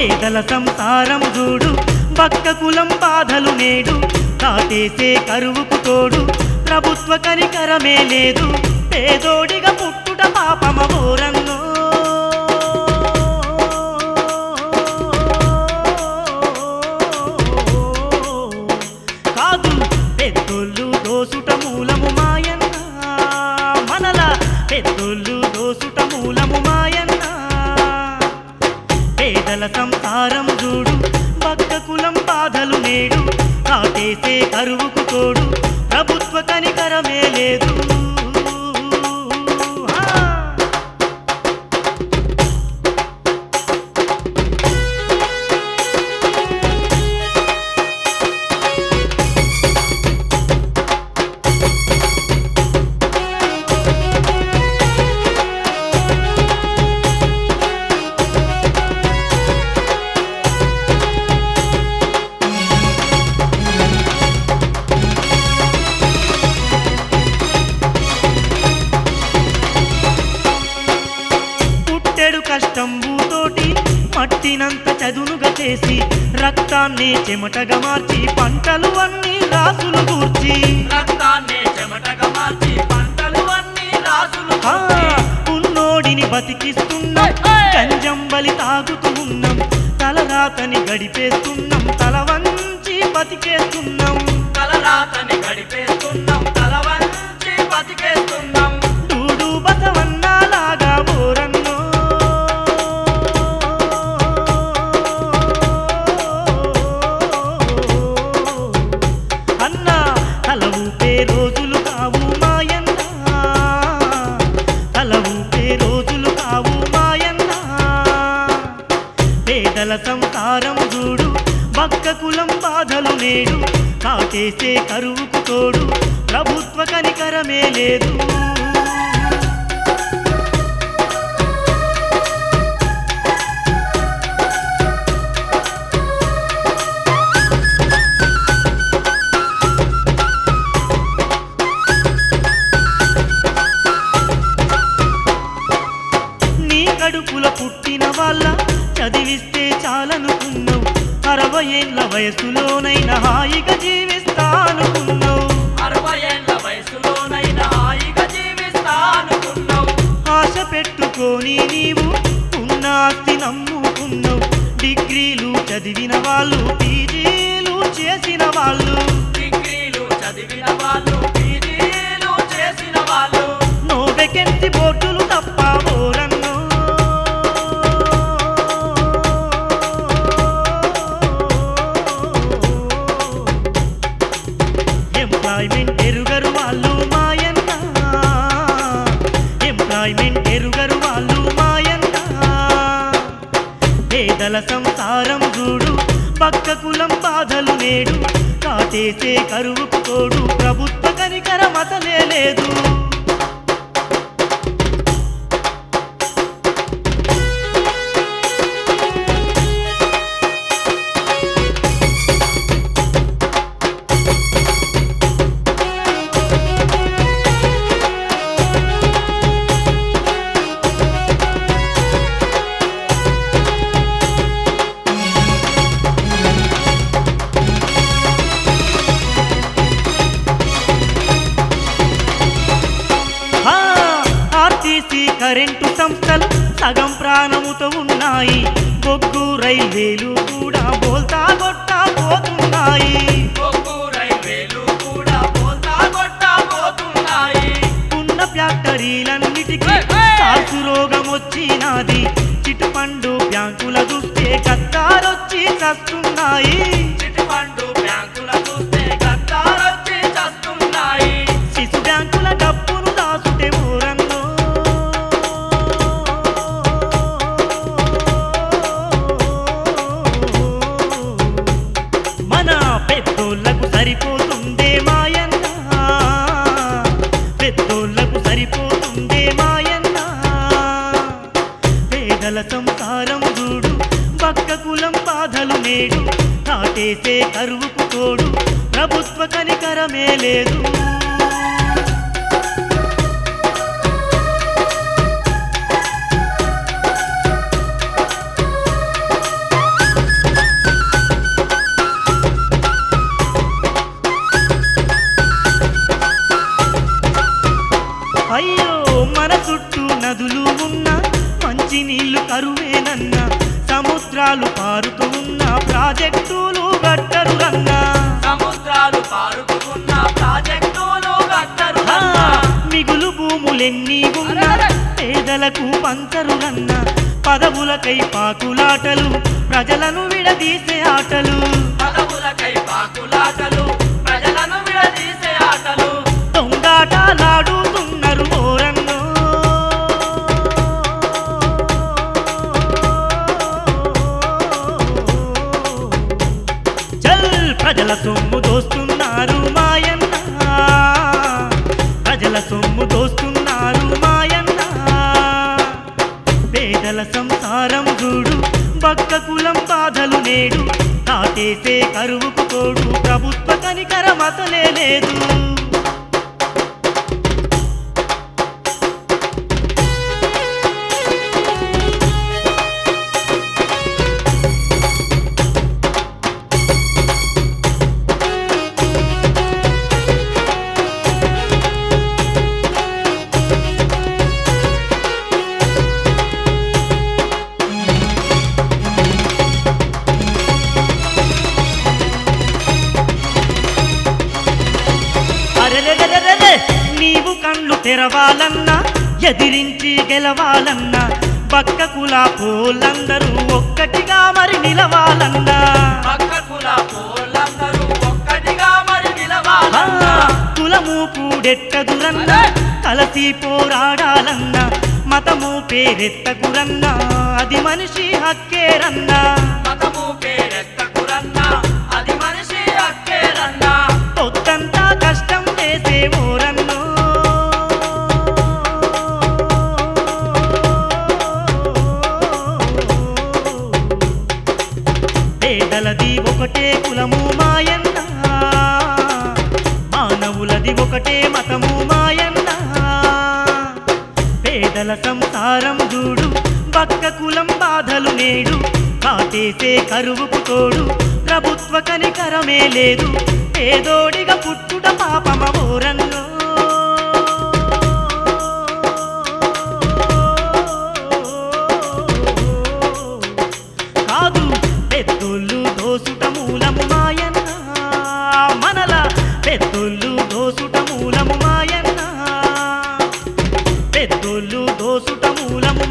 పేదల సంసారం చూడు భక్త కులం బాధలు నేడు కాటేసే కరువుకు తోడు ప్రభుత్వ కనికరమే లేదు పేదోడిగా పుట్టుట పాపమ ఓరన్నో కాదు పెద్దోళ్ళు దోసుట మూలము మాయన్న. మనల పెద్దోళ్ళు దోసుట మూలము మాయ పేదల సంసారం చూడు. భక్త కులం బాధలు నేడు. కాటేసే కరువుకు తోడు. ప్రభుత్వ కనికరమే లేదు. రక్తాన్ని చెమటగా మార్చి పంటలు అన్ని రాసులు కూర్చి. రక్తాన్ని చెమటగా మార్చి పంటలు అన్ని రాసులు ఉన్నోడిని బతికిస్తున్నాం గంజంబలి తాగుతూ ఉన్నాం తలరాతని గడిపేస్తున్నాం తల వంచి బతికేస్తున్నాం. తలరాతని గడిపేస్తున్నాం తల వంచి బతికేస్తున్నాం. నేడు కాటేసే కరువుకు తోడు ప్రభుత్వ కనికరమే లేదు. నీ కడుపుల పుట్టిన వాళ్ళ చదివిస్తే చాలనుకుంది. అరవై ఏళ్ళ వయసులోనైనా హాయిగా జీవిస్తానుకున్నావు. అరవై ఏళ్ళ వయసులోనైనా హాయిగా జీవిస్తా అనుకున్నావు ఆశ పెట్టుకొని నీవు ఉన్న ఆస్తి నమ్ముకున్నావు. డిగ్రీలు చదివిన వాళ్ళు సంసారం చూడు పక్క కులం బాధలు నేడు కాటేసే కరువుకు తోడు ప్రభుత్వ కనికరం అసలే లేదు. కరెంటు సంస్థలు సగం ప్రాణముతో ఉన్నాయి. బొగ్గు రైల్వేలు కూడా బోల్తా కొట్టా పోతున్నాయి. ఉన్న ఫ్యాక్టరీలన్నిటికీ కాసు రోగం వచ్చినది చిట్టుపండు బ్యాంకుల చూస్తే గద్దారొచ్చి చస్తున్నాయి. పక్క కులం బాధలు నేడు. నాటేసే కరువుకు తోడు. ప్రభుత్వ కనికరమే లేదు. మిగులు భూములెన్ని ఉన్నా పేదలకు పంచరు రన్న పదవులకై పాకులాటలు ప్రజలను విడదీసే ఆటలు. పదవులకై పాకులాటలు బాధలు నేడు కాటేసే కరువుకు తోడు ప్రభుత్వ కనికరం అసలే లేదు. తెరవాలన్నా ఎదిరించి గెలవాలన్నా పక్క కుల పోలందరూ ఒక్కటిగా మరి నిలవాలన్నా. పక్క కుల పోలందరూ ఒక్కటిగా మరి నిలవాలన్నా. కులము కూడెట్టదురన్నా కలసి పోరాడాలన్నా మతము పేరెత్తకురన్నా అది మనిషి హక్కేరన్నా. మానవులది ఒకటే మతము మాయన్న. పేదల సంసారం చూడు పక్క కులం బాధలు నేడు కాటేసే కరువుకు తోడు ప్రభుత్వ కనికరమే లేదు. పేదోడిగా పుట్టుట పాపమ ఓరంలో ప్రస్తుత మూలము.